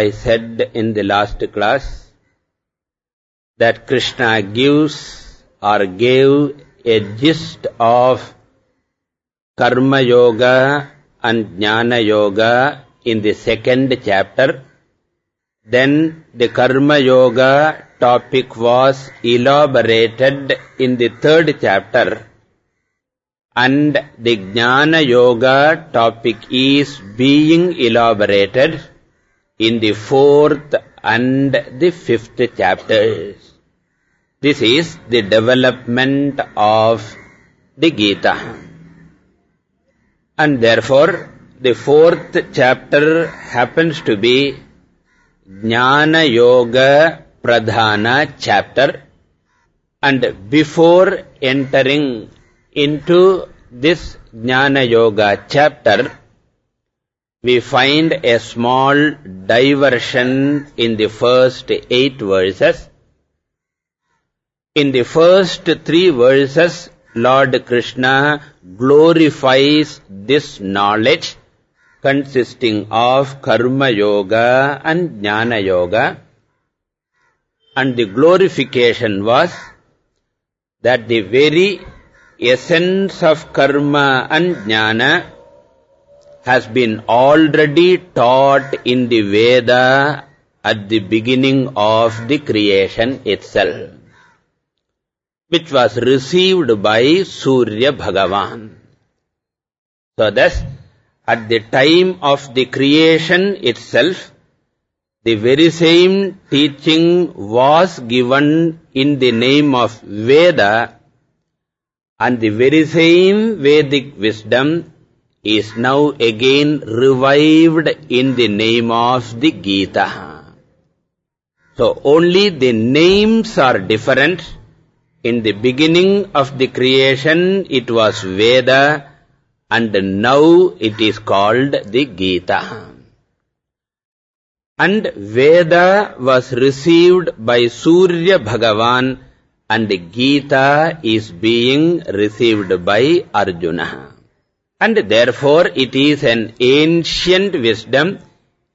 I said in the last class that Krishna gives or gave a gist of Karma Yoga and Jnana Yoga in the second chapter. Then the Karma Yoga topic was elaborated in the third chapter. And the Jnana Yoga topic is being elaborated in the fourth and the fifth chapters. This is the development of the Gita. And therefore, the fourth chapter happens to be Jnana Yoga Pradhana chapter. And before entering into this Jnana Yoga chapter, we find a small diversion in the first eight verses. In the first three verses, Lord Krishna glorifies this knowledge consisting of Karma Yoga and Jnana Yoga. And the glorification was that the very essence of Karma and Jnana has been already taught in the Veda at the beginning of the creation itself, which was received by Surya Bhagavan. So thus, at the time of the creation itself, the very same teaching was given in the name of Veda and the very same Vedic wisdom is now again revived in the name of the Gita. So only the names are different. In the beginning of the creation it was Veda and now it is called the Gita. And Veda was received by Surya Bhagavan and Gita is being received by Arjuna. And therefore it is an ancient wisdom,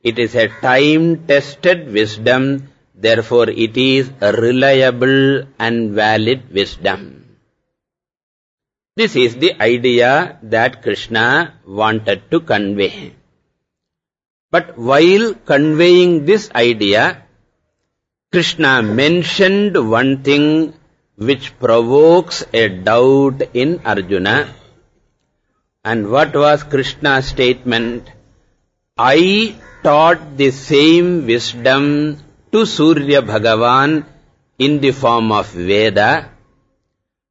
it is a time-tested wisdom, therefore it is a reliable and valid wisdom. This is the idea that Krishna wanted to convey. But while conveying this idea, Krishna mentioned one thing which provokes a doubt in Arjuna. And what was Krishna's statement? I taught the same wisdom to Surya Bhagavan in the form of Veda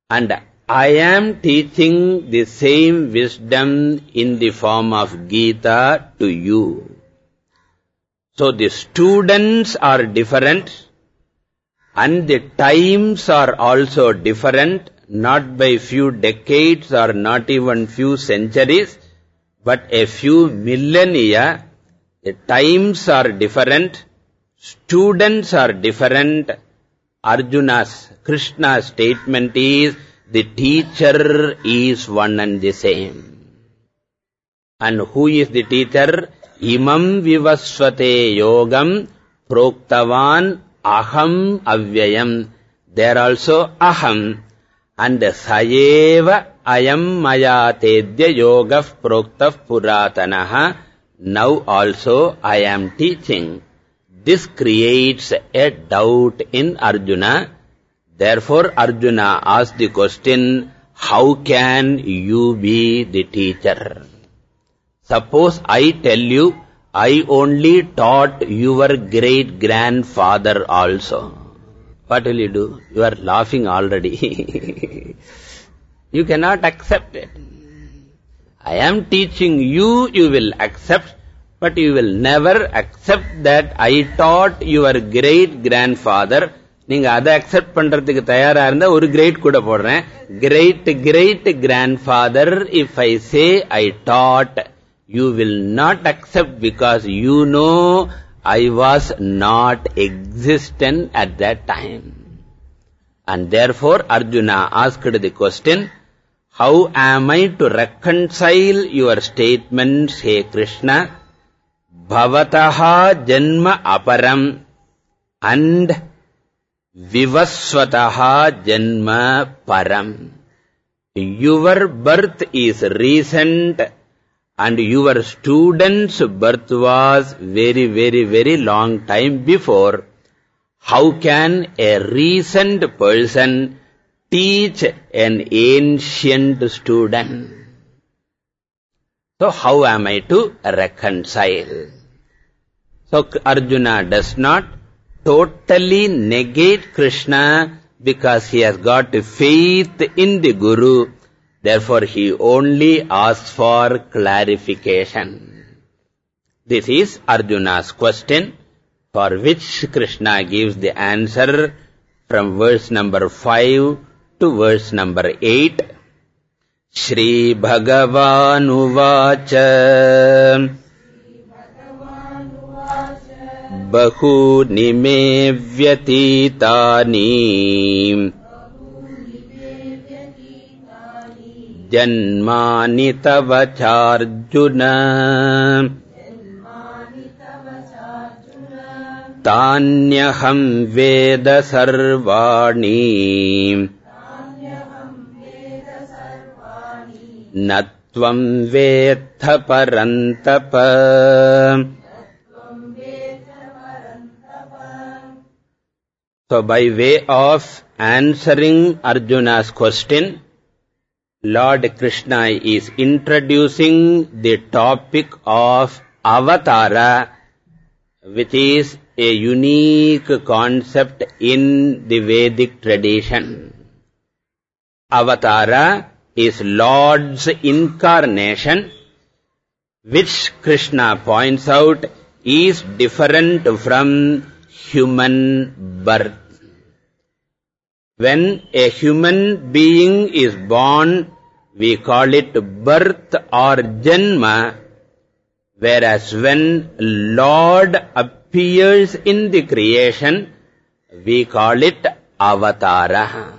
and I am teaching the same wisdom in the form of Gita to you. So the students are different and the times are also different not by few decades or not even few centuries, but a few millennia, the times are different, students are different. Arjuna's, Krishna's statement is, the teacher is one and the same. And who is the teacher? Imam vivasvate yogam proktavan aham avyayam. There also aham and sayeva ayam maya tedya yoga proktah puratanaha. Now also i am teaching. This creates a doubt in arjuna. Therefore arjuna asked the question how can you be the teacher? Suppose i tell you i only taught your great grandfather also what will you do? You are laughing already. you cannot accept it. I am teaching you, you will accept, but you will never accept that I taught your great-grandfather. நீங்க அதை accept பண்றதுக்கு தயாரா இருந்தா ஒரு great கூட போடுறேன் great great grand father if I say I dot U will not accept because you know I was not existent at that time. And therefore Arjuna asked the question, how am I to reconcile your statements, hey Krishna? Bhavataha Janma Aparam and Vivaswataha Janma Param. Your birth is recent and your student's birth was very, very, very long time before. How can a recent person teach an ancient student? So how am I to reconcile? So Arjuna does not totally negate Krishna because he has got faith in the Guru. Therefore, he only asks for clarification. This is Arjuna's question, for which Krishna gives the answer from verse number 5 to verse number 8. Shri Bhagavan Uvacha Bahuni Me Vyatītāni जन्मानि तव चार्जुन। तान्यहम् वेद सर्वाणि। न त्वम् वेत्थ परन्तप। So by way of answering Arjuna's question, Lord Krishna is introducing the topic of avatara, which is a unique concept in the Vedic tradition. Avatara is Lord's incarnation, which Krishna points out is different from human birth. When a human being is born, we call it birth or janma, whereas when Lord appears in the creation, we call it avatara.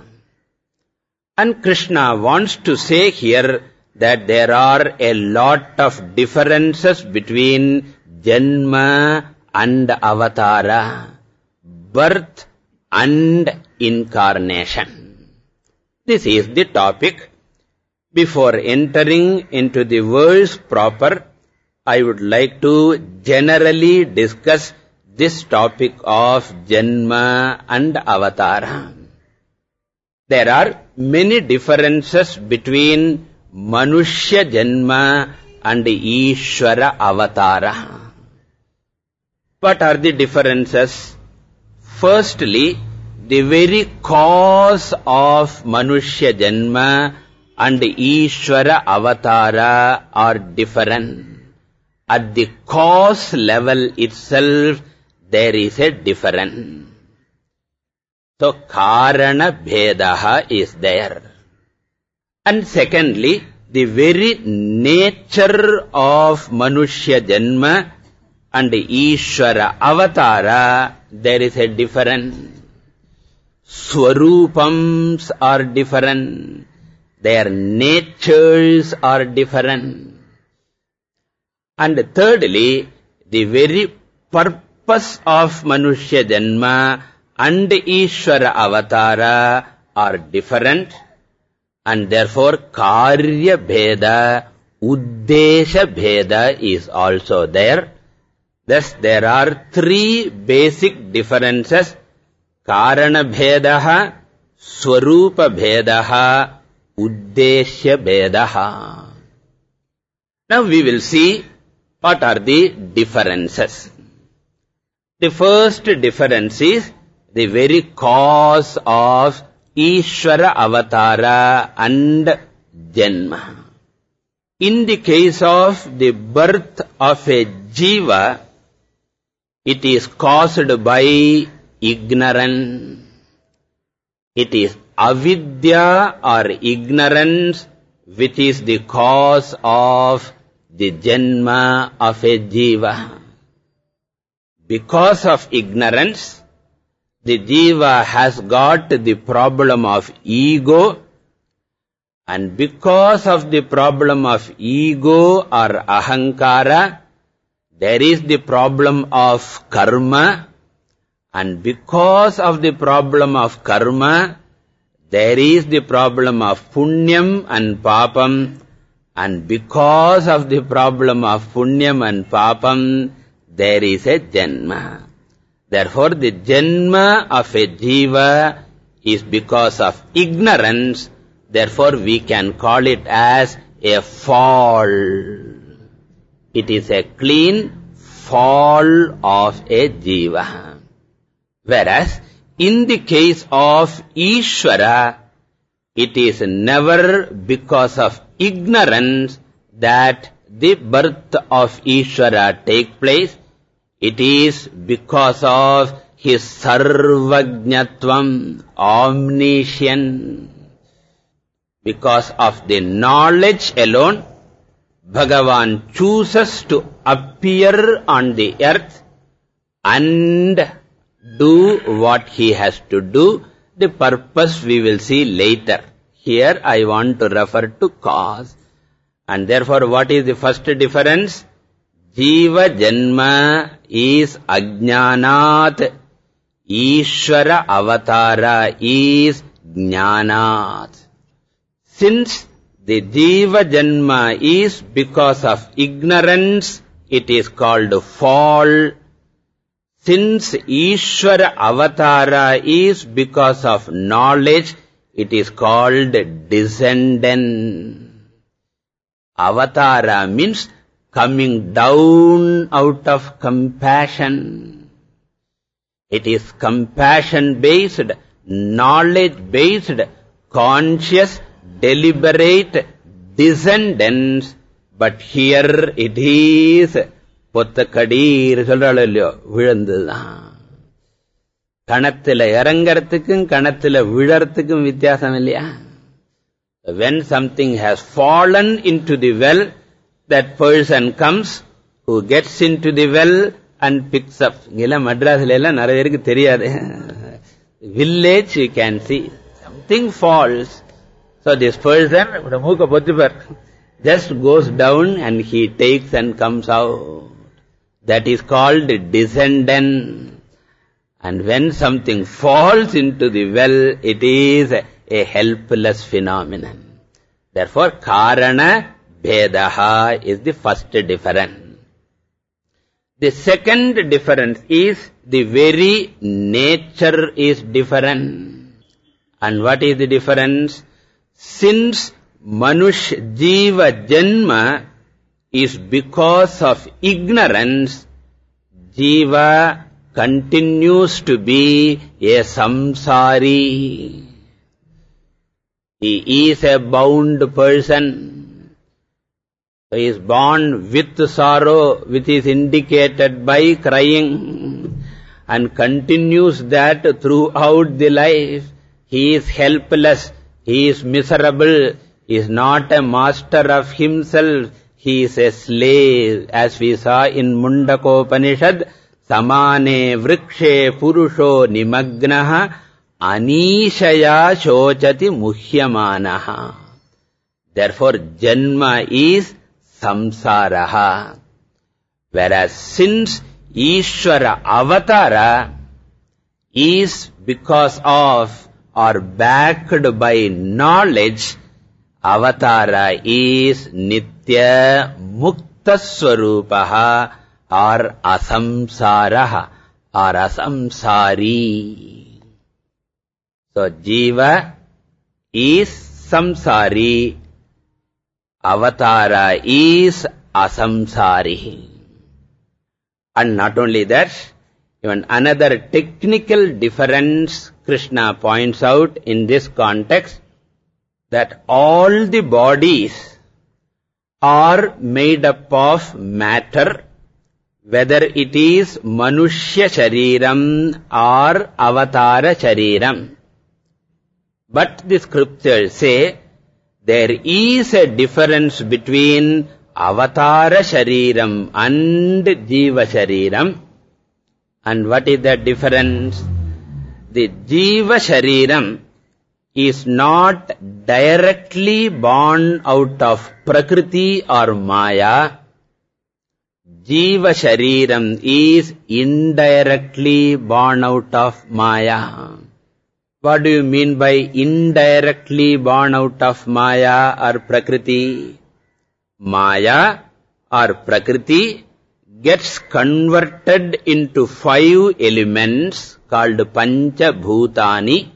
And Krishna wants to say here that there are a lot of differences between janma and avatara birth and incarnation. This is the topic. Before entering into the verse proper, I would like to generally discuss this topic of Janma and Avatara. There are many differences between Manushya Janma and Ishvara Avatara. What are the differences? Firstly, the very cause of Manushya Janma and Ishvara Avatara are different. At the cause level itself, there is a difference. So, Karana Bhedaha is there. And secondly, the very nature of Manushya Janma and Ishvara Avatara there is a difference. Swarupams are different. Their natures are different. And thirdly, the very purpose of Manushya Janma and Ishvara Avatara are different. And therefore, Karya Bheda, Uddesha Bheda is also there. Thus, there are three basic differences. कारण कारणभेद, स्वरूपभेद उद्देश्य भेद now we will see what are the differences the first difference is the very cause of Ishwara avatar and janma in the case of the birth of a jiva it is caused by ignorance. It is avidya or ignorance which is the cause of the janma of a jiva. Because of ignorance, the jiva has got the problem of ego and because of the problem of ego or ahankara, there is the problem of karma, and because of the problem of karma, there is the problem of punyam and papam, and because of the problem of punyam and papam, there is a janma. Therefore, the janma of a jiva is because of ignorance. Therefore, we can call it as a fall. It is a clean fall of a jiva. Whereas, in the case of Ishvara, it is never because of ignorance that the birth of Ishvara take place. It is because of his sarvajnatvam, omniscience. Because of the knowledge alone, Bhagavan chooses to appear on the earth and do what he has to do. The purpose we will see later. Here I want to refer to cause. And therefore what is the first difference? Jiva Janma is Ajnanat. Ishvara Avatara is Jnanat. Since the Jiva Janma is because of ignorance, it is called fall. Since Ishvara Avatara is because of knowledge, it is called descendant. Avatara means coming down out of compassion. It is compassion-based, knowledge-based, conscious, deliberate descendants. But here it is, பொத்த கடீர் சொல்றாள் இல்லையோ விழுந்துதான் கணத்துல இறங்கறதுக்கும் கணத்துல விழறதுக்கும் வித்தியாசம் இல்லையா when something has fallen into the well that person comes who gets into the well and picks up இங்கெல்லாம் மட்ராஸ்ல எல்லாம் நிறைய பேருக்கு தெரியாது village you can see something falls so this person மூக்க பொத்துப்பார் just goes down and he takes and comes out that is called descendant. And when something falls into the well it is a helpless phenomenon. Therefore karana bhedaha is the first difference. The second difference is the very nature is different. And what is the difference? Since manush jiva janma is because of ignorance jiva continues to be a samsari. He is a bound person. He is born with sorrow which is indicated by crying and continues that throughout the life. He is helpless. He is miserable. He is not a master of himself he is a slave as we saw in mundakopanishad samane vrikshe purusho nimagnaha anishaya shochati muhyamanaha therefore janma is samsaraha whereas since ishvara avatara is because of or backed by knowledge avatara is nitya mukta swarupaha or asamsaraha or asamsari so jiva is samsari avatara is asamsari and not only that even another technical difference krishna points out in this context that all the bodies are made up of matter whether it is manushya shariram or avatara shariram. But the scriptures say there is a difference between avatara shariram and jiva shariram. And what is the difference? The jiva shariram is not directly born out of prakriti or maya Jiva Shariram is indirectly born out of Maya. What do you mean by indirectly born out of Maya or Prakriti? Maya or Prakriti gets converted into five elements called Pancha Bhutani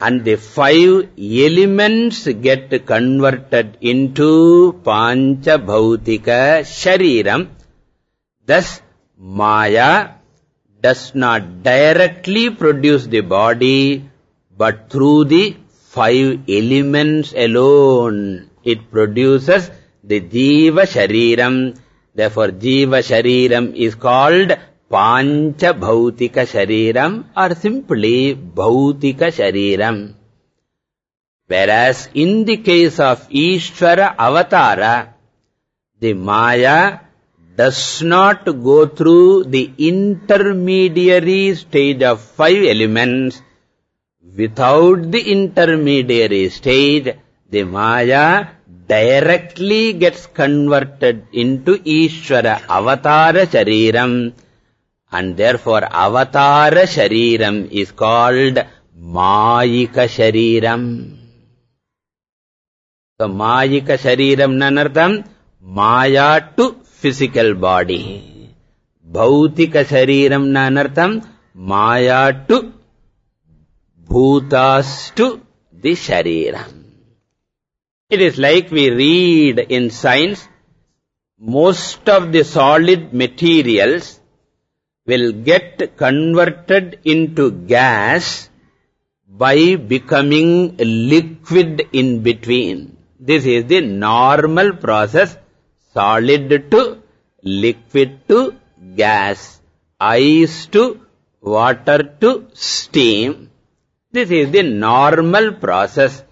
and the five elements get converted into Pancha Bhautika Shariram. Thus, Maya does not directly produce the body, but through the five elements alone, it produces the Jiva Shariram. Therefore, Jiva Shariram is called Bhautika Shariram or simply Bhautika Shariram. Whereas in the case of Ishvara Avatara, the Maya does not go through the intermediary stage of five elements. Without the intermediary stage, the Maya directly gets converted into Ishvara Avatara Shariram. And therefore, Avatara Shariram is called Mayika Shariram. So, Mayika Shariram nanartham, Maya to physical body. Bhautika Shariram nanartham, Maya to Bhutas to the Shariram. It is like we read in science, most of the solid materials will get converted into gas by becoming liquid in between. This is the normal process, solid to liquid to gas, ice to water to steam. This is the normal process.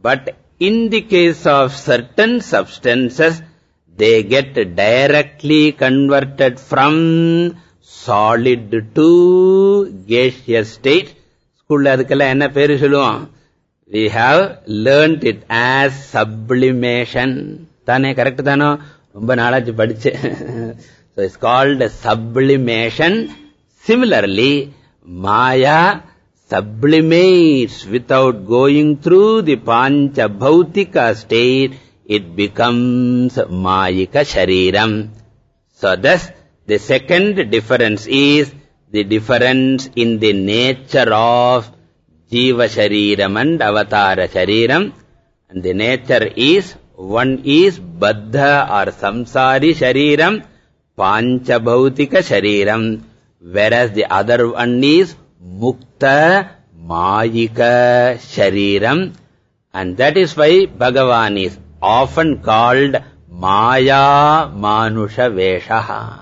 But in the case of certain substances, they get directly converted from solid to gaseous state. ஸ்கூல்ல அதுக்கெல்லாம் என்ன பேரு சொல்லுவோம் we have learned it as sublimation தானே correct தானோ ரொம்ப நாளாச்சு படிச்சு so it's called sublimation similarly maya sublimates without going through the pancha bhautika state it becomes mayika shariram so thus the second difference is the difference in the nature of Jiva Shariram and Avatara Shariram. And the nature is, one is Baddha or Samsari Shariram, Pancha Bhautika Shariram, whereas the other one is Mukta Mayika Shariram. And that is why Bhagavan is often called Maya Manusha Veshaha.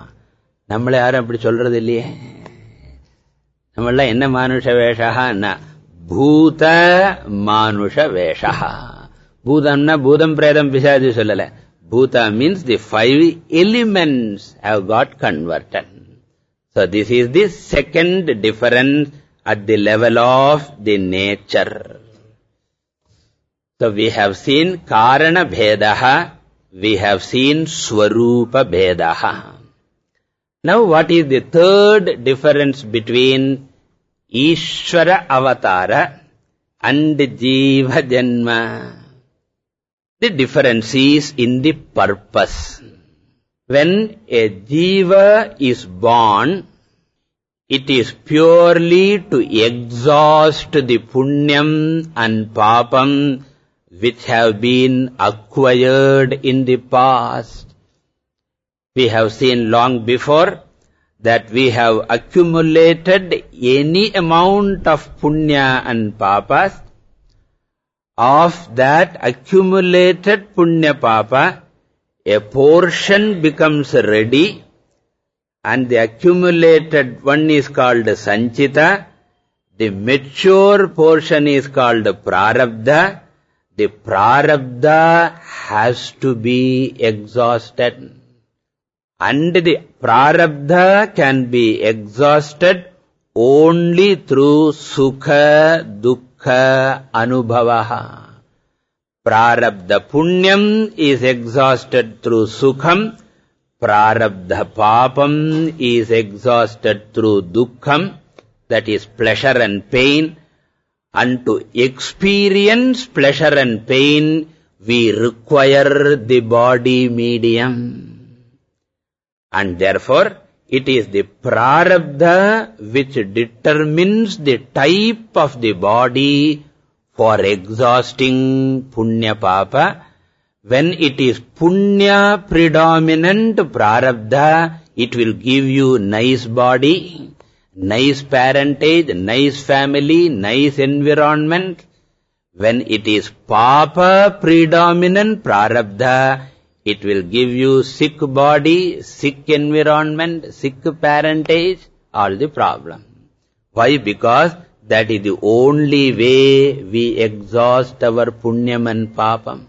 நம்மள யாரும் அப்படி சொல்றது இல்லையே நம்மளாம் என்ன மானுஷ வேஷான்னா பூத மானுஷ வேஷா பூதம்னா பூதம் பிரேதம் பிசாஜி சொல்லல பூதா means the five elements how God converted So this is the second difference at the level of the nature. So we have seen Karana Bhedaha, we have seen Swarupa Bhedaha. Now what is the third difference between Ishvara Avatara and Jiva Janma? The difference is in the purpose. When a Jiva is born, it is purely to exhaust the punyam and papam which have been acquired in the past. We have seen long before that we have accumulated any amount of punya and papas. Of that accumulated punya papa, a portion becomes ready and the accumulated one is called sanchita. The mature portion is called prarabdha. The prarabdha has to be exhausted and the prarabdha can be exhausted only through sukha, dukkha, anubhavaha. Prarabdha punyam is exhausted through sukham, prarabdha papam is exhausted through dukkham, that is pleasure and pain, and to experience pleasure and pain, we require the body medium. And therefore, it is the prarabdha which determines the type of the body for exhausting punya papa. When it is punya predominant prarabdha, it will give you nice body, nice parentage, nice family, nice environment. When it is papa predominant prarabdha, it will give you sick body, sick environment, sick parentage, all the problem. Why? Because that is the only way we exhaust our punyam and papam.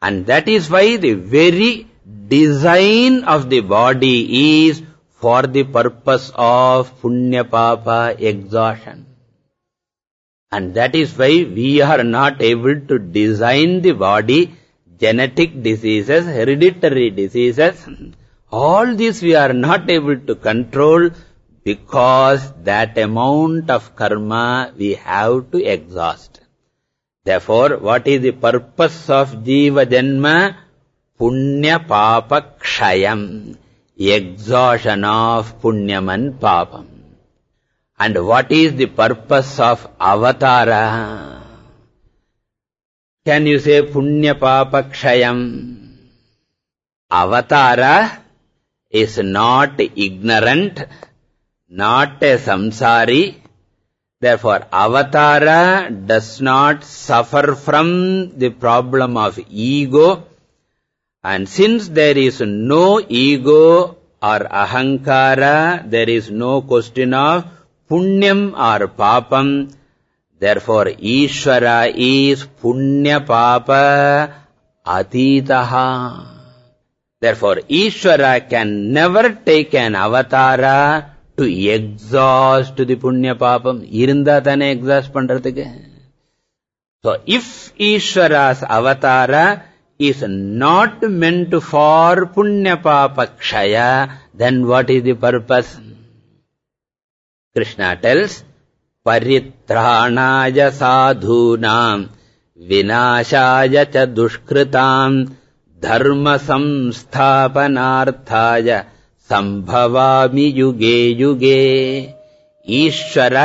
And that is why the very design of the body is for the purpose of punya papa exhaustion. And that is why we are not able to design the body genetic diseases, hereditary diseases, all these we are not able to control because that amount of karma we have to exhaust. Therefore, what is the purpose of Jiva Janma? Punya Papa Kshayam, exhaustion of Punyam and Papam. And what is the purpose of Avatara? Can you say Punya Papa Kshayam? Avatara is not ignorant, not a samsari. Therefore, avatara does not suffer from the problem of ego. And since there is no ego or ahankara, there is no question of punyam or papam. Therefore, Ishvara is Punya Papa Atitaha. Therefore, Ishvara can never take an avatara to exhaust the Punya Papam. Irunda thane exhaust pandradhukku. So, if Ishvara's avatara is not meant for Punya Papa Kshaya, then what is the purpose? Krishna tells, परित्राणाय साधूनाम् विनाशाय च दुष्कृताम् धर्मसंस्थापनार्थाय सम्भवामि युगे युगे। Ishwara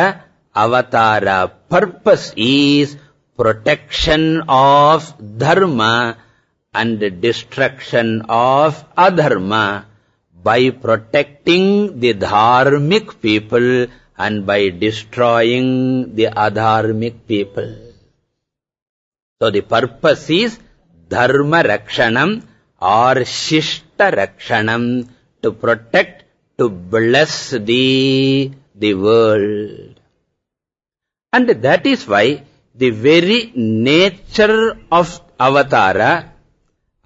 avatar purpose is protection of dharma and destruction of adharma. By protecting the dharmic people and by destroying the adharmic people. So the purpose is dharma rakshanam or shishta rakshanam to protect, to bless the, the world. And that is why the very nature of avatara,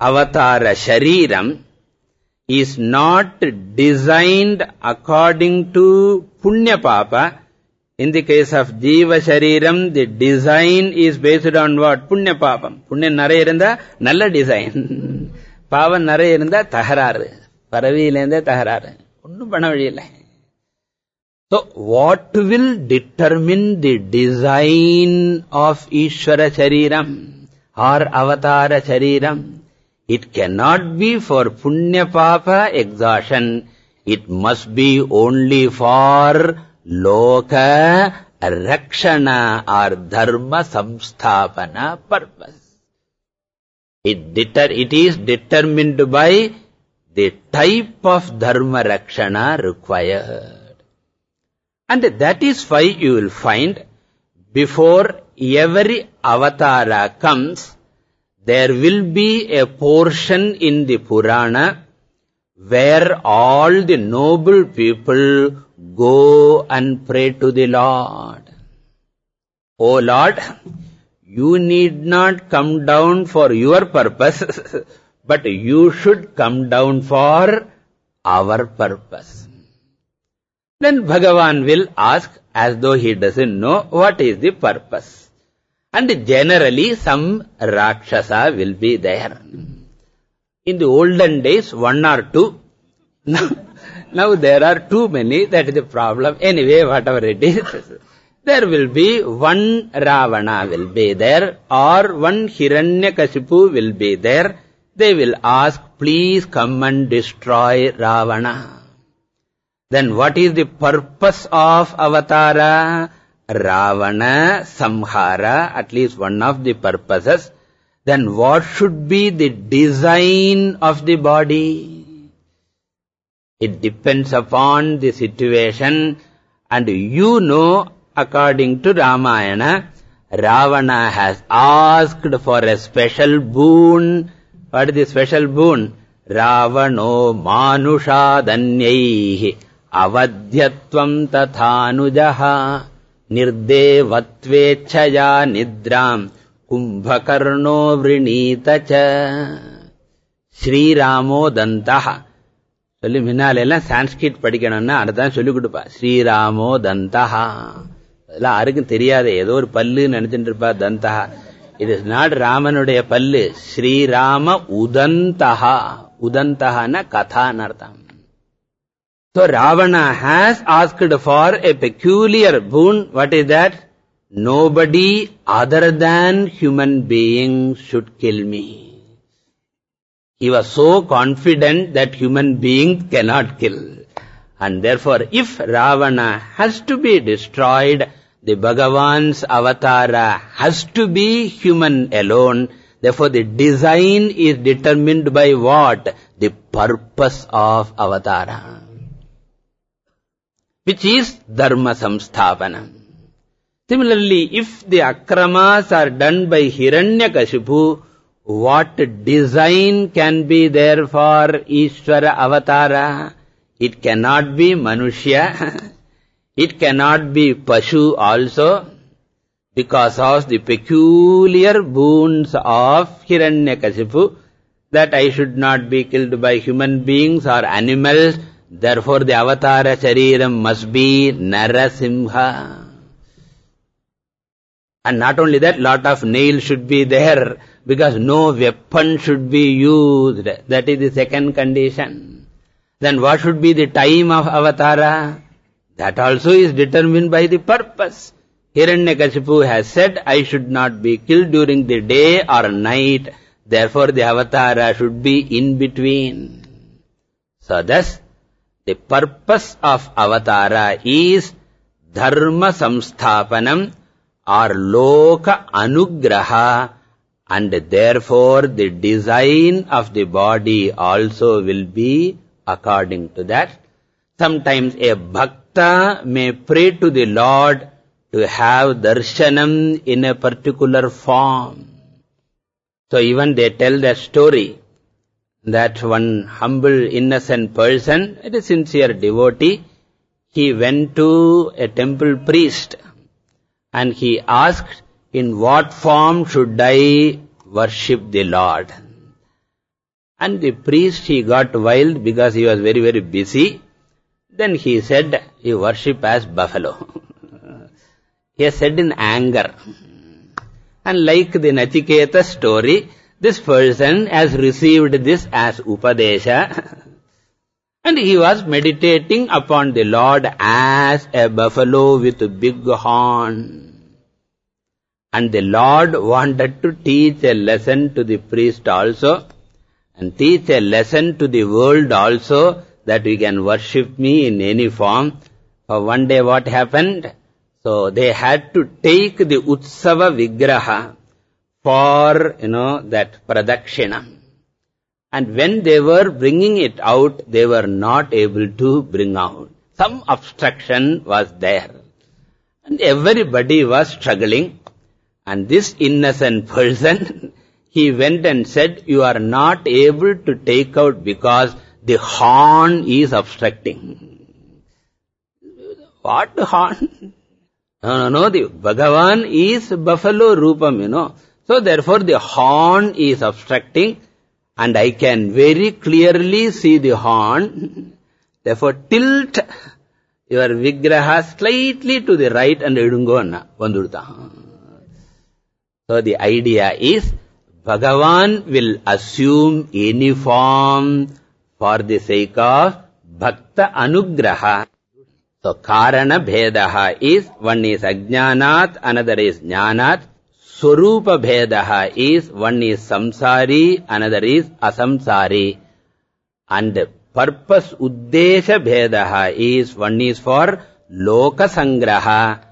avatara shariram, is not designed according to punya papa. In the case of jiva shariram, the design is based on what? புண்ணிய பாபம். புண்ணியம் நிறைய irundha, நல்ல design பாவம் நிறைய இருந்தா தகராறு. பறவையிலேருந்தே தகராறு. ஒன்னும் பண்ண வழியில்லை. What will determine the design of Ishvara sharira or avatara sharira it can not be for punya papa exhaustion It must be only for loka rakshana or dharma samsthapana purpose. It, deter, it is determined by the type of dharma rakshana required. And that is why you will find before every avatara comes, there will be a portion in the Purana where all the noble people go and pray to the Lord. O Lord, you need not come down for your purpose, but you should come down for our purpose. Then Bhagavan will ask as though he doesn't know what is the purpose. And generally some Rakshasa will be there. In the olden days, one or two, Now, now there are too many, that is the problem. Anyway, whatever it is, there will be one Ravana will be there, or one Hiranyakashipu will be there. They will ask, please come and destroy Ravana. Then what is the purpose of avatara? Ravana, Samhara, at least one of the purposes. Then what should be the design of the body? It depends upon the situation and you know according to Ramayana, Ravana has asked for a special boon. What is the special boon? Ravano manushadanyaihi avadhyatvam tathanujaha nirdevatvechaya nidram கும்பகர்ணோ vrinitacha Sri ஸ்ரீராமோ dantaha சொல்லி முன்னால எல்லாம் சான்ஸ்கிரிட் படிக்கணும்னா அடுத்தான் சொல்லிக் கொடுப்பா. ஸ்ரீராமோ தந்தா அதெல்லாம் யாருக்கும் தெரியாது. ஏதோ ஒரு பல்லுன்னு நினைச்சிட்டு இருப்பா தந்தஹா. இது நாடு ராமனுடைய பல்லு. ஸ்ரீராம உதந்தா உதந்தஹான கதான்னு அர்த்தம். So Ravana has asked for a peculiar boon. What is that? Nobody other than human beings should kill me. He was so confident that human beings cannot kill. And therefore, if Ravana has to be destroyed, the Bhagavan's avatara has to be human alone. Therefore, the design is determined by what? The purpose of avatara. Which is dharma samsthapana. Similarly, if the akramas are done by Hiranyakashipu, what design can be there for Ishvara avatara? It cannot be Manushya. It cannot be Pashu also. Because of the peculiar boons of Hiranyakashipu, that I should not be killed by human beings or animals. Therefore, the avatara shariram must be Narasimha. And not only that, lot of nails should be there because no weapon should be used. That is the second condition. Then what should be the time of avatara? That also is determined by the purpose. Hiranyakashipu has said, I should not be killed during the day or night. Therefore, the avatara should be in between. So thus, the purpose of avatara is dharma samsthapanam or loka anugraha and therefore the design of the body also will be according to that. Sometimes a bhakta may pray to the Lord to have darshanam in a particular form. So even they tell the story that one humble innocent person, a sincere devotee, he went to a temple priest and he asked, in what form should I worship the Lord? And the priest, he got wild because he was very, very busy. Then he said, you worship as buffalo. he said in anger. And like the Nachiketa story, this person has received this as Upadesha. And he was meditating upon the Lord as a buffalo with a big horn. And the Lord wanted to teach a lesson to the priest also, and teach a lesson to the world also, that we can worship me in any form. For one day what happened? So they had to take the Utsava Vigraha for, you know, that Pradakshina. And when they were bringing it out, they were not able to bring out. Some obstruction was there. And everybody was struggling. And this innocent person, he went and said, you are not able to take out because the horn is obstructing. What horn? No, no, no, the Bhagavan is buffalo rupam, you know. So therefore the horn is obstructing and I can very clearly see the horn. Therefore tilt your vigraha slightly to the right and edungona, vandurta. So the idea is Bhagavan will assume any form for the sake of bhakta anugraha. So, karana bhedaha is, one is ajnanat, another is jnanat. Swarupa bhedaha is, one is samsari, another is asamsari. And purpose uddesha bhedaha is, one is for loka sangraha,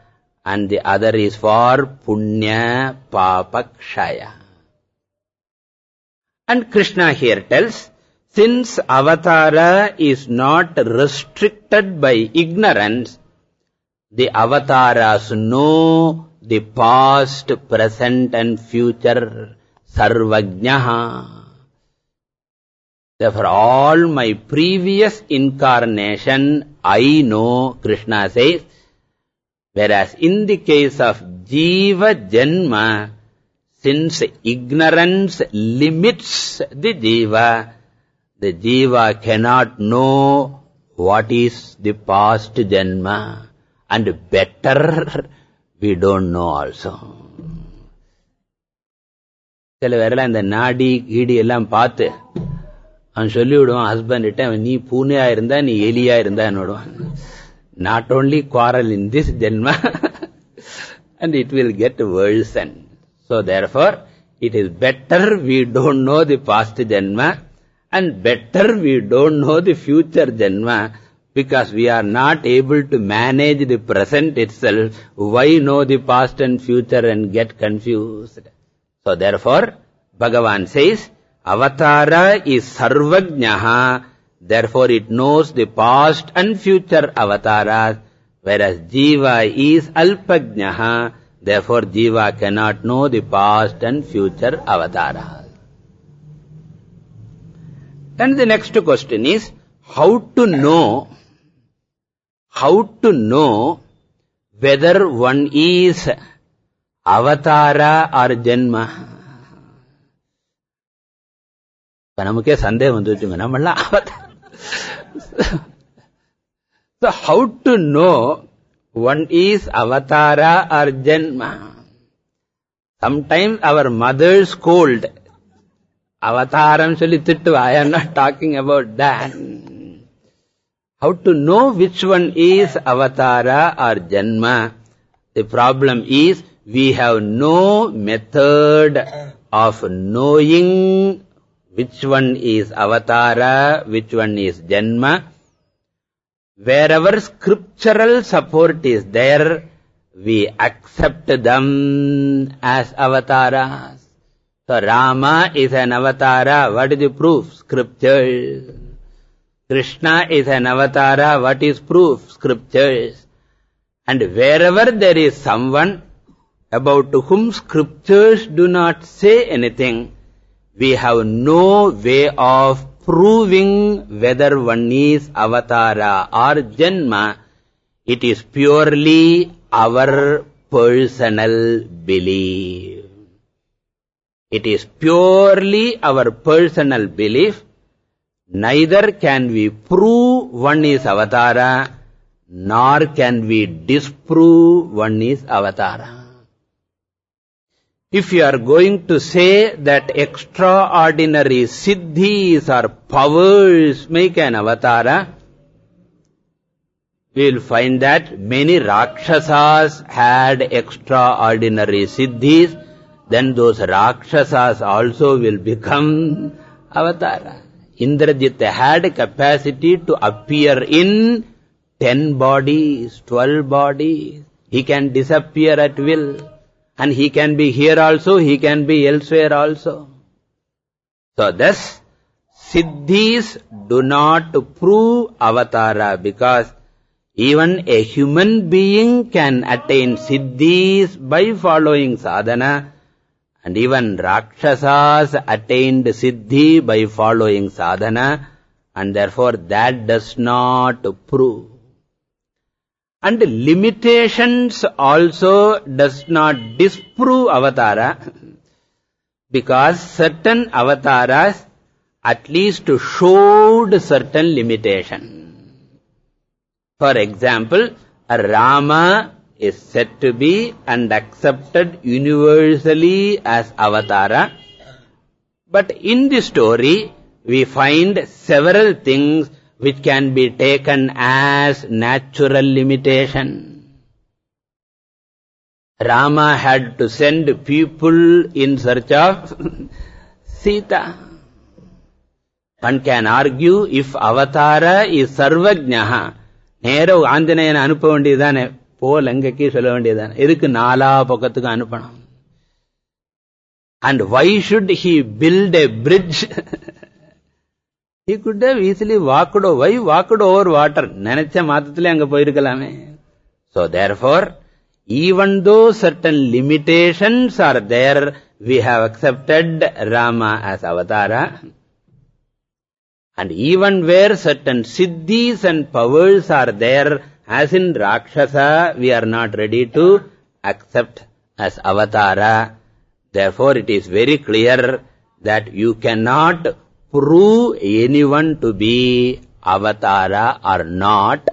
and the other is for punya papakshaya. And Krishna here tells, since avatara is not restricted by ignorance, the avatars know the past, present and future sarvajnaha. Therefore, all my previous incarnation, I know, Krishna says, whereas in the case of Jiva Janma, since ignorance limits the Jiva, the jiva cannot know what is the past janma and better we don't know also. சில பேரெல்லாம் இந்த நாடி கீடி எல்லாம் பார்த்து அவன் சொல்லி விடுவான் husband நீ பூனையா இருந்தா நீ எலியா இருந்தா என்னோடுவான் not only quarrel in this janma and it will get worsened. So therefore, it is better we don't know the past janma and better we don't know the future Janma because we are not able to manage the present itself. Why know the past and future and get confused? So therefore, Bhagavan says, Avatara is Sarvajnaha, therefore it knows the past and future avataras, whereas Jiva is Alpajnaha, therefore Jiva cannot know the past and future avataras. And the next question is, how to know, how to know whether one is avatara or janma. இப்ப நமக்கே சந்தேகம் வந்துச்சுங்க நம்மளாம் அவதார So how to know one is avatara or janma? Sometimes our mothers scold avataram சொல்லி திட்டுவா I am not talking about that. How to know which one is avatara or janma? The problem is we have no method of knowing which one is avatara, which one is janma. Wherever scriptural support is there, we accept them as avatars. So Rama is an avatara. What is the proof? Scriptures. Krishna is an avatara. What is proof? Scriptures. And wherever there is someone about whom scriptures do not say anything, we have no way of proving whether one is avatara or janma. It is purely our personal belief. It is purely our personal belief. Neither can we prove one is avatara, nor can we disprove one is avatara. If you are going to say that extraordinary siddhis or powers make an avatara, we will find that many Rakshasas had extraordinary siddhis, then those Rakshasas also will become avatara. Indrajit had capacity to appear in ten bodies, twelve bodies. He can disappear at will. And he can be here also, he can be elsewhere also. So thus, Siddhis do not prove avatara because even a human being can attain Siddhis by following sadhana and even Rakshasas attained Siddhi by following sadhana and therefore that does not prove. And limitations also does not disprove avatara because certain avataras at least showed certain limitation. For example, Rama is said to be and accepted universally as avatara. But in the story, we find several things which can be taken as natural limitation. Rama had to send people in search of Sita. One can argue if Avatara is Sarvajnaha, நேர ஆஞ்சநேயனை அனுப்ப வேண்டியதுதானே போ லங்கைக்கு சொல்ல வேண்டியதான் எதுக்கு நாலா பக்கத்துக்கு அனுப்பணும்? And why should he build a bridge he could easily walked why walked over water நினைச்ச மாதத்திலே அங்க போயிருக்கலாமே. So therefore even though certain limitations are there we have accepted Rama as avatara. And even where certain siddhis and powers are there, as in Rakshasa, we are not ready to accept as avatara. Therefore, it is very clear that you cannot prove anyone to be avatara or not.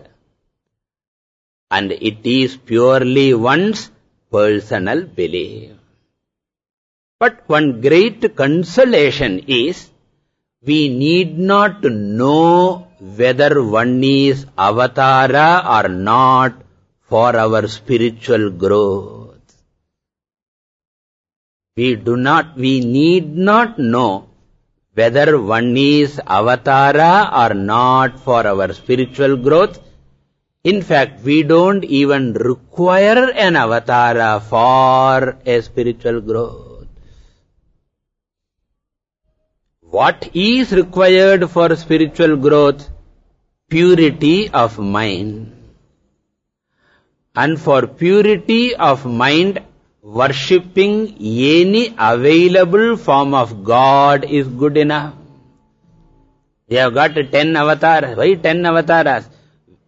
And it is purely one's personal belief. But one great consolation is we need not know whether one is avatara or not for our spiritual growth. We do not, we need not know whether one is avatara or not for our spiritual growth. In fact, we don't even require an avatara for a spiritual growth. What is required for spiritual growth? Purity of mind. And for purity of mind, worshipping any available form of God is good enough. We have got ten avatars. Why ten avatars?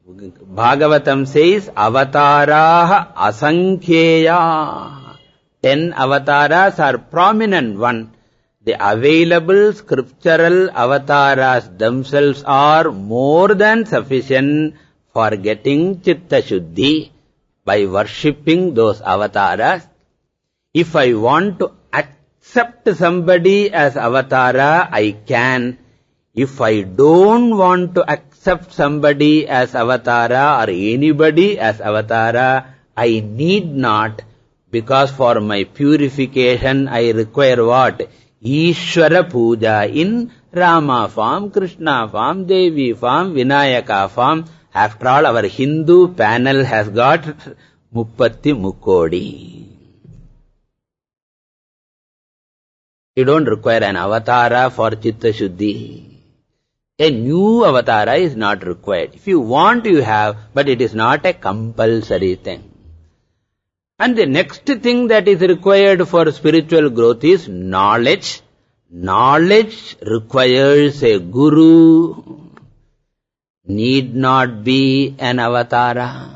Bhagavatam says, avataraha asankheya. Ten avatars are prominent one the available scriptural avatars themselves are more than sufficient for getting chitta shuddhi by worshipping those avatars. If I want to accept somebody as avatara, I can. If I don't want to accept somebody as avatara or anybody as avatara, I need not because for my purification I require what? Ishwara puja in, Rama form Krishna form Devi form Vinayaka form after all our Hindu panel has got मुपत्ति मुकोड़ी। You don't require an avatara for chitta shuddhi a new avatara is not required if you want you have but it is not a compulsory thing And the next thing that is required for spiritual growth is knowledge. Knowledge requires a guru, need not be an avatara.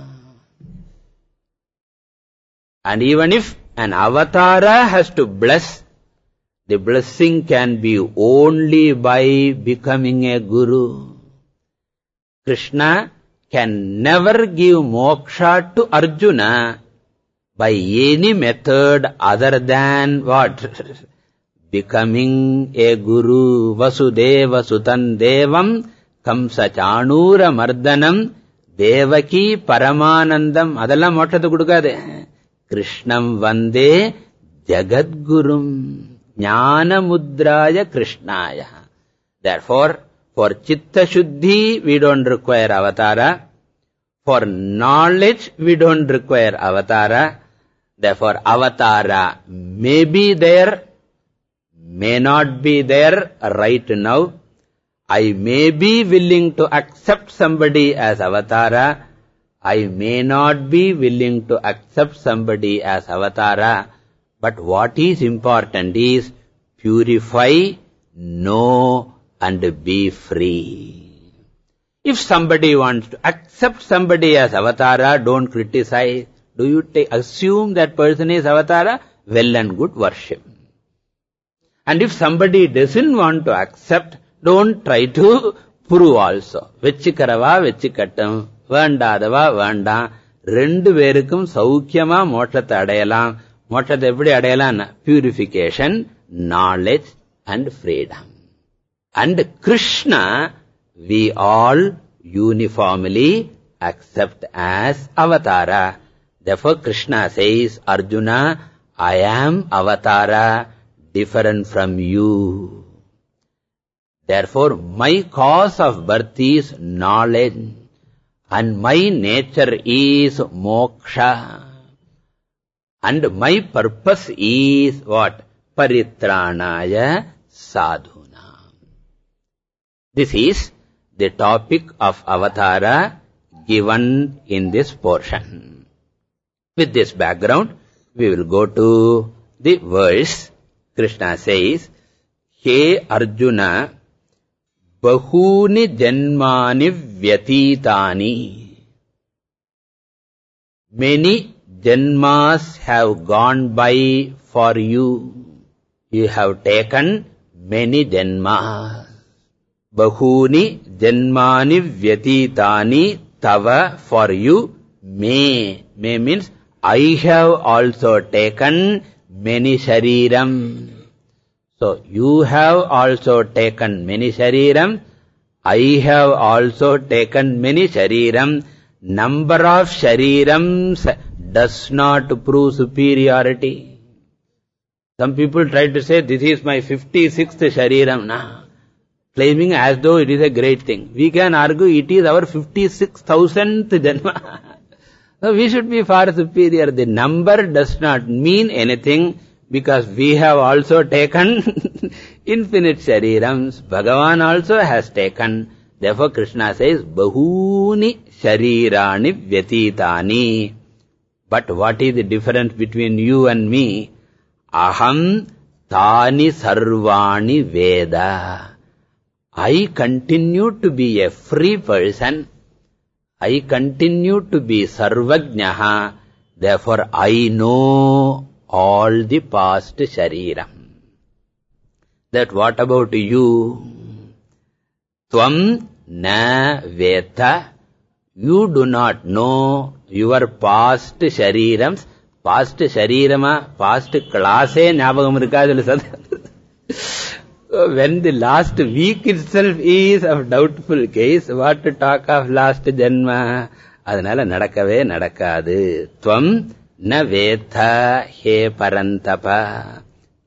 And even if an avatara has to bless, the blessing can be only by becoming a guru. Krishna can never give moksha to Arjuna by any method other than what? Becoming a guru, Vasudeva Sutan Devam, Kamsa Chanura Mardanam, Devaki Paramanandam, adalam அதெல்லாம் மோட்சத்துக்கு Krishnam vande jagadgurum, jnana mudraya krishnaya. therefore for chitta shuddhi we don't require avatara for knowledge we don't require avatara Therefore, avatara may be there, may not be there right now. I may be willing to accept somebody as avatara. I may not be willing to accept somebody as avatara. But what is important is purify, know and be free. If somebody wants to accept somebody as avatara, don't criticize Do you assume that person is avatara? Well and good worship. And if somebody doesn't want to accept, don't try to prove also. வெச்சிக்கிறவா வெச்சிக்கட்டும் வேண்டாதவா வேண்டாம் ரெண்டு பேருக்கும் சௌக்கியமா மோட்சத்தை அடையலாம் மோட்சத்தை எப்படி அடையலாம் purification knowledge and freedom and Krishna we all uniformly accept as avatara. Therefore, Krishna says, Arjuna, I am avatara, different from you. Therefore, my cause of birth is knowledge and my nature is moksha. And my purpose is what? Paritranaya sadhuna. This is the topic of avatara given in this portion. With this background, we will go to the verse. Krishna says, He Arjuna, Bahuni Janmani Vyatitani. Many Janmas have gone by for you. You have taken many Janmas. Bahuni Janmani Vyatitani Tava for you. May. May means I have also taken many shariram. So, you have also taken many shariram. I have also taken many shariram. Number of sharirams does not prove superiority. Some people try to say, this is my 56th shariram. Nah. Claiming as though it is a great thing. We can argue it is our 56,000th janma. So we should be far superior. The number does not mean anything because we have also taken infinite sharirams. Bhagavan also has taken. Therefore Krishna says, Bahuni sharirani vyatitani. But what is the difference between you and me? Aham tani sarvani veda. I continue to be a free person I continue to be Sarvajnaha, therefore I know all the past shariram. That what about you? Tvam na veta, you do not know your past sharirams. Past sharirama, past class ஞாபகம் இருக்காது when the last week itself is of doubtful case, what to talk of last janma? அதனால நடக்கவே நடக்காது துவம் ந வேத்த ஹே பரந்தப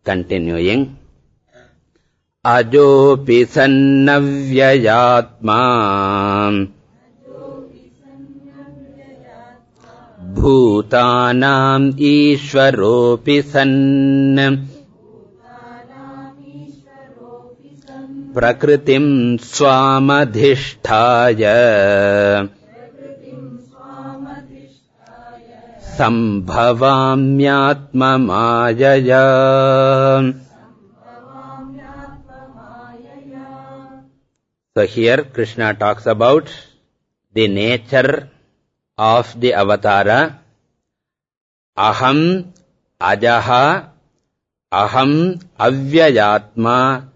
கண்டினியூயிங் அஜோபி சன்னவ்யயாத்மா பூதானாம் ஈஸ்வரோபி சன்ன प्रकृतिम् स्वामधिष्ठाय सम्भवाम्यात्ममायया So here Krishna talks about the nature of the avatara. Aham ajaha, aham avyayatma,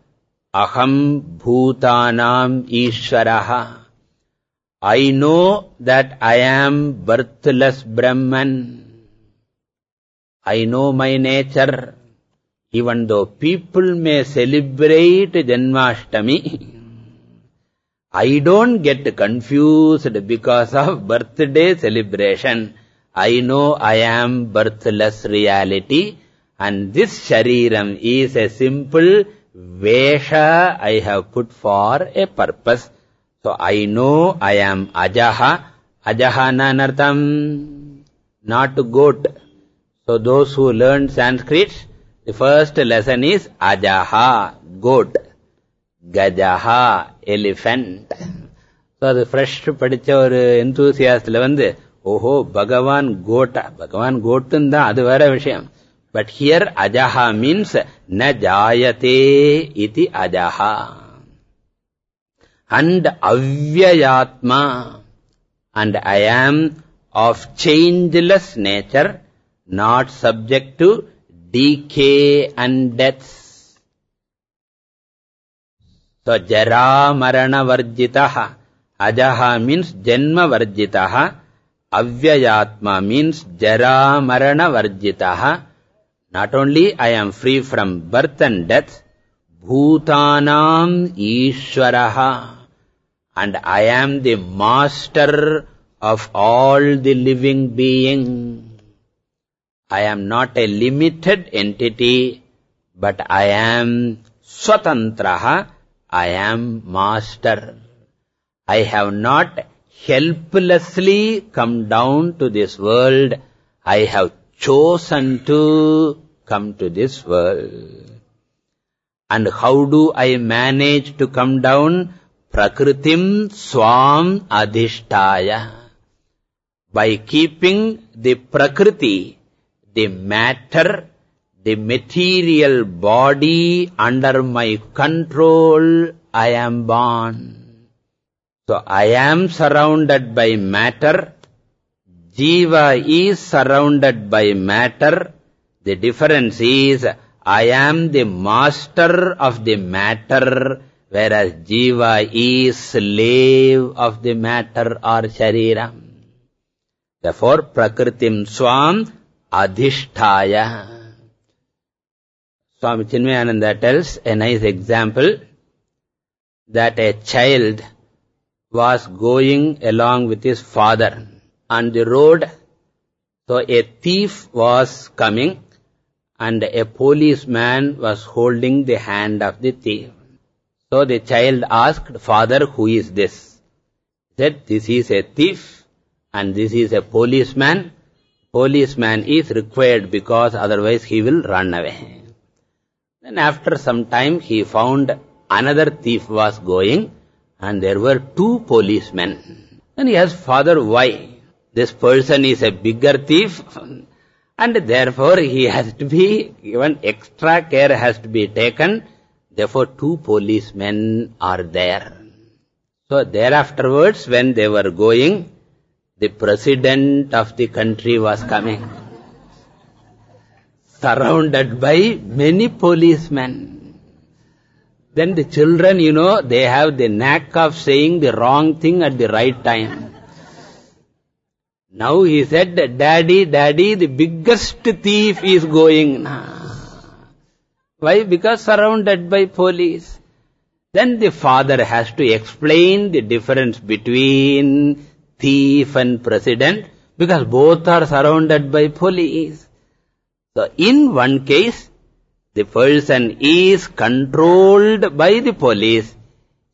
Aham bhutanam ishvaraha. I know that I am birthless Brahman. I know my nature. Even though people may celebrate Janmashtami, I don't get confused because of birthday celebration. I know I am birthless reality and this shariram is a simple Vesha I have put for a purpose. So I know I am Ajaha. Ajaha nanartam, not goat. So those who learn Sanskrit, the first lesson is Ajaha, goat. Gajaha, elephant. So the fresh படிச்ச ஒரு enthusiastல வந்து ஓஹோ பகவான் quota பகவான் கோட்டுன்னு தான் அது வேற விஷயம் but here ajaha means na jayate iti ajaha. And avyayatma. And I am of changeless nature, not subject to decay and death. So jara marana varjitaha. Ajaha means janma varjitaha. Avyayatma means jara marana varjitaha. Not only I am free from birth and death, Bhutanam Ishwaraha. and I am the master of all the living being. I am not a limited entity, but I am Swatantraha, I am master. I have not helplessly come down to this world. I have chosen to come to this world. And how do I manage to come down? Prakritim swam adhishtaya. By keeping the prakriti, the matter, the material body under my control, I am born. So I am surrounded by matter. Jiva is surrounded by matter. The difference is I am the master of the matter, whereas Jiva is slave of the matter or Sharira. Therefore, Prakritim Swam Adhishtaya. Swami Chinmayananda tells a nice example that a child was going along with his father on the road. So a thief was coming and a policeman was holding the hand of the thief. So the child asked, Father, who is this? He said, this is a thief and this is a policeman. Policeman is required because otherwise he will run away. Then after some time he found another thief was going and there were two policemen. And he asked, Father, why? This person is a bigger thief and therefore he has to be, given extra care has to be taken. Therefore two policemen are there. So thereafterwards when they were going, the president of the country was coming. Surrounded by many policemen. Then the children, you know, they have the knack of saying the wrong thing at the right time. Now he said, Daddy, Daddy, the biggest thief is going. Why? Because surrounded by police. Then the father has to explain the difference between thief and president because both are surrounded by police. So in one case, the person is controlled by the police.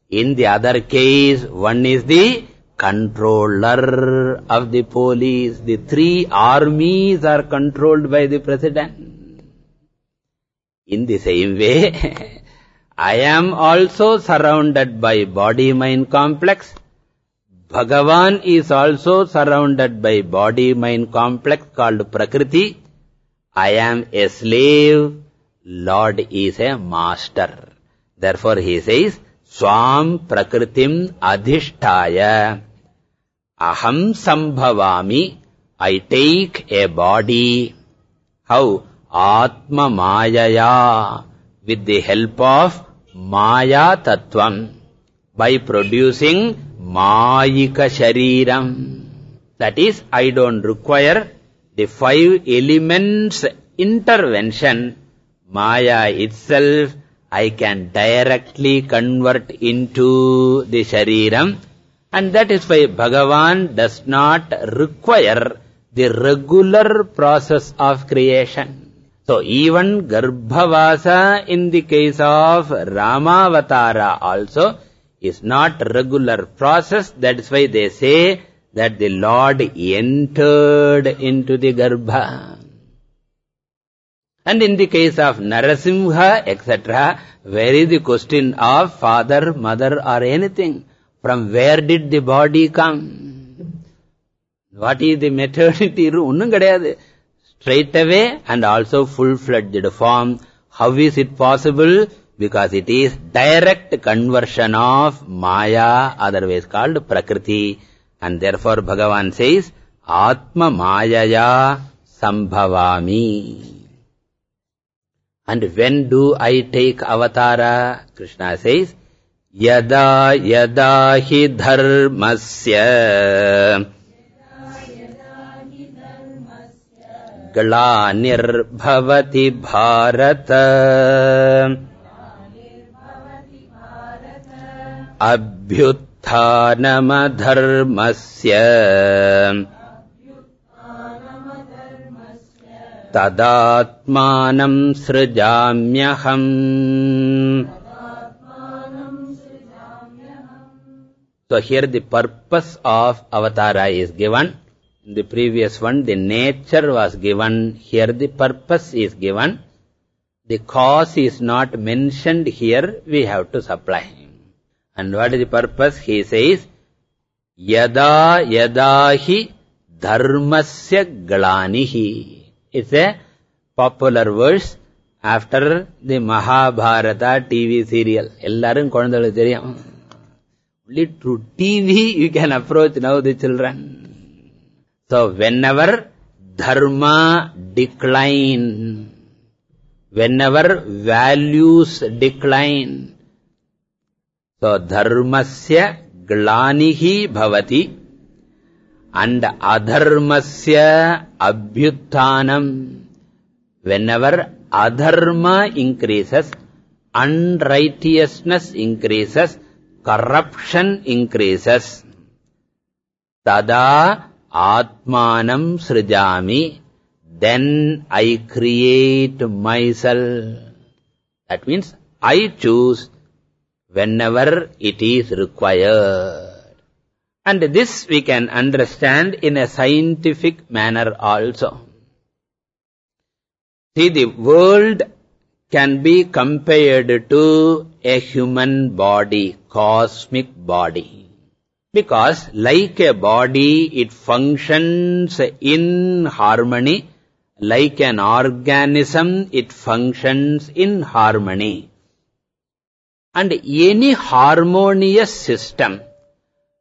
In the other case, one is the controller of the police. The three armies are controlled by the president. In the same way, I am also surrounded by body-mind complex. Bhagavan is also surrounded by body-mind complex called Prakriti. I am a slave Lord is a master. Therefore he says, Swam prakritim adhishtaya. Aham sambhavami. I take a body. How? Atma mayaya. With the help of maya tattvam. By producing mayika shariram. That is, I don't require the five elements intervention Maya itself, I can directly convert into the Shariram. And that is why Bhagavan does not require the regular process of creation. So even Garbhavasa in the case of Ramavatara also is not regular process. That is why they say that the Lord entered into the Garbha. And in the case of Narasimha, etc., where is the question of father, mother or anything? From where did the body come? What is the maternity room? Straight away and also full-fledged form. How is it possible? Because it is direct conversion of Maya, otherwise called Prakriti. And therefore Bhagavan says, Atma Mayaya Sambhavami. And when do I take avatara? Krishna says, यदा यदा हि धर्मस्य ग्लानिर्भवति Bharat. अभ्युत्थानमधर्मस्य तदात्मानम् सृजाम्यहम्। So here the purpose of avatara is given. In the previous one, the nature was given. Here the purpose is given. The cause is not mentioned here. We have to supply. him. And what is the purpose? He says, Yada yadahi dharmasya galanihi. It's a popular verse after the Mahabharata TV serial. Ellarum kondalu theriyam. Only through TV you can approach now the children. So whenever dharma decline, whenever values decline, so dharmasya glanihi bhavati and adharmasya abhyuttanam. Whenever adharma increases, unrighteousness increases, corruption increases, tada atmanam srijami, then I create myself. That means I choose whenever it is required. And this we can understand in a scientific manner also. See, the world can be compared to a human body, cosmic body. Because like a body, it functions in harmony. Like an organism, it functions in harmony. And any harmonious system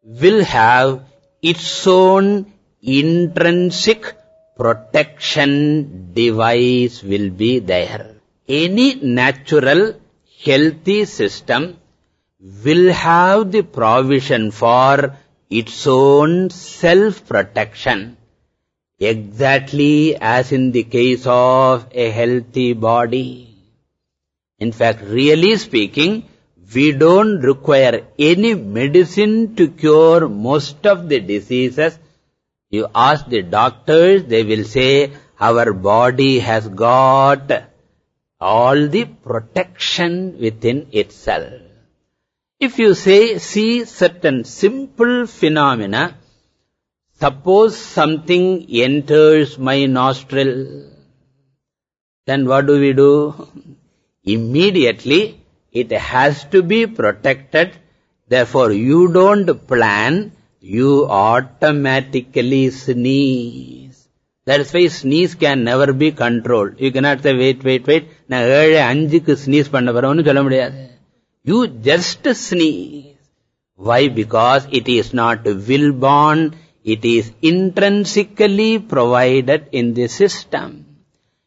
will have its own intrinsic protection device will be there any natural healthy system will have the provision for its own self-protection, exactly as in the case of a healthy body. In fact, really speaking, we don't require any medicine to cure most of the diseases. You ask the doctors, they will say, our body has got all the protection within itself. If you say, see certain simple phenomena, suppose something enters my nostril, then what do we do? Immediately, it has to be protected. Therefore, you don't plan, you automatically sneeze. That's why sneeze can never be controlled. You cannot say, wait, wait, wait. நான் ஏழு அஞ்சுக்கு sneeze பண்ண போறோம்னு சொல்ல முடியாது. You just sneeze. Why? Because it is not will born. It is intrinsically provided in the system.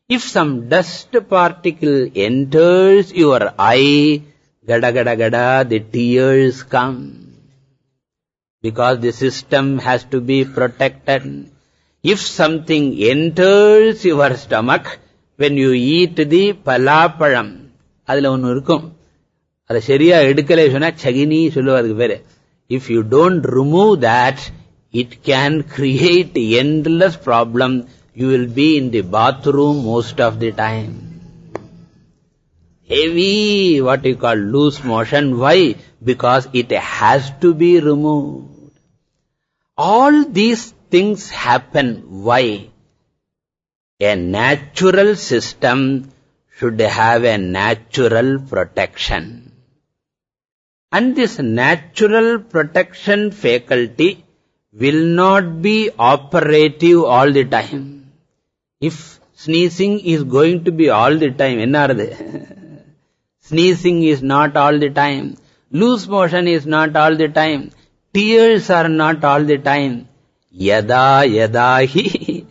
If some dust particle enters your eye, gada gada gada, the tears come. Because the system has to be protected. If something enters your stomach, when you eat the palapalam, அதுல ஒன்னு இருக்கும் அதை சரியா எடுக்கலே சொன்னா சகினி சொல்லுவாருக்கு பேரு if you don't remove that it can create endless problem you will be in the bathroom most of the time heavy what you call loose motion why because it has to be removed all these things happen. Why? A natural system should have a natural protection. And this natural protection faculty will not be operative all the time. If sneezing is going to be all the time, enna Sneezing is not all the time. Loose motion is not all the time. Tears are not all the time. Yada yadahi.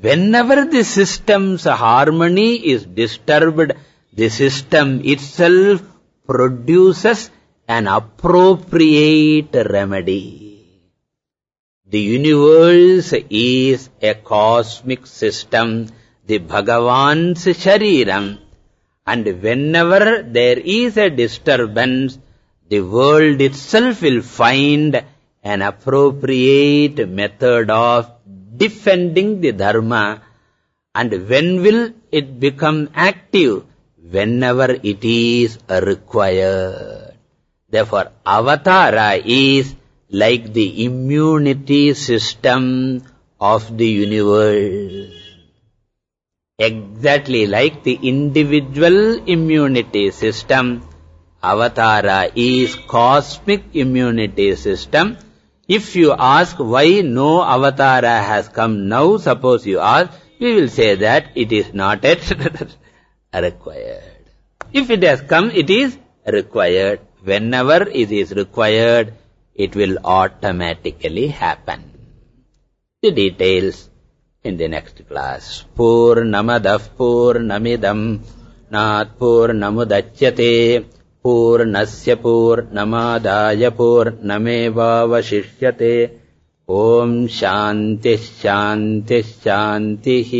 Whenever the system's harmony is disturbed, the system itself produces an appropriate remedy. The universe is a cosmic system, the Bhagavan's Shariram. And whenever there is a disturbance, the world itself will find an appropriate method of defending the dharma and when will it become active? Whenever it is required. Therefore, avatara is like the immunity system of the universe. Exactly like the individual immunity system, avatara is cosmic immunity system. If you ask why no avatara has come now, suppose you ask, we will say that it is not yet required. If it has come, it is required. Whenever it is required, it will automatically happen. The details in the next class. Purnamadah Purnamidam Nat Purnamudachyate पूर्णस्य पूर्णमादाय पूर्णमेवावशिष्यते। ॐ शान्तिः शान्तिः शान्तिः।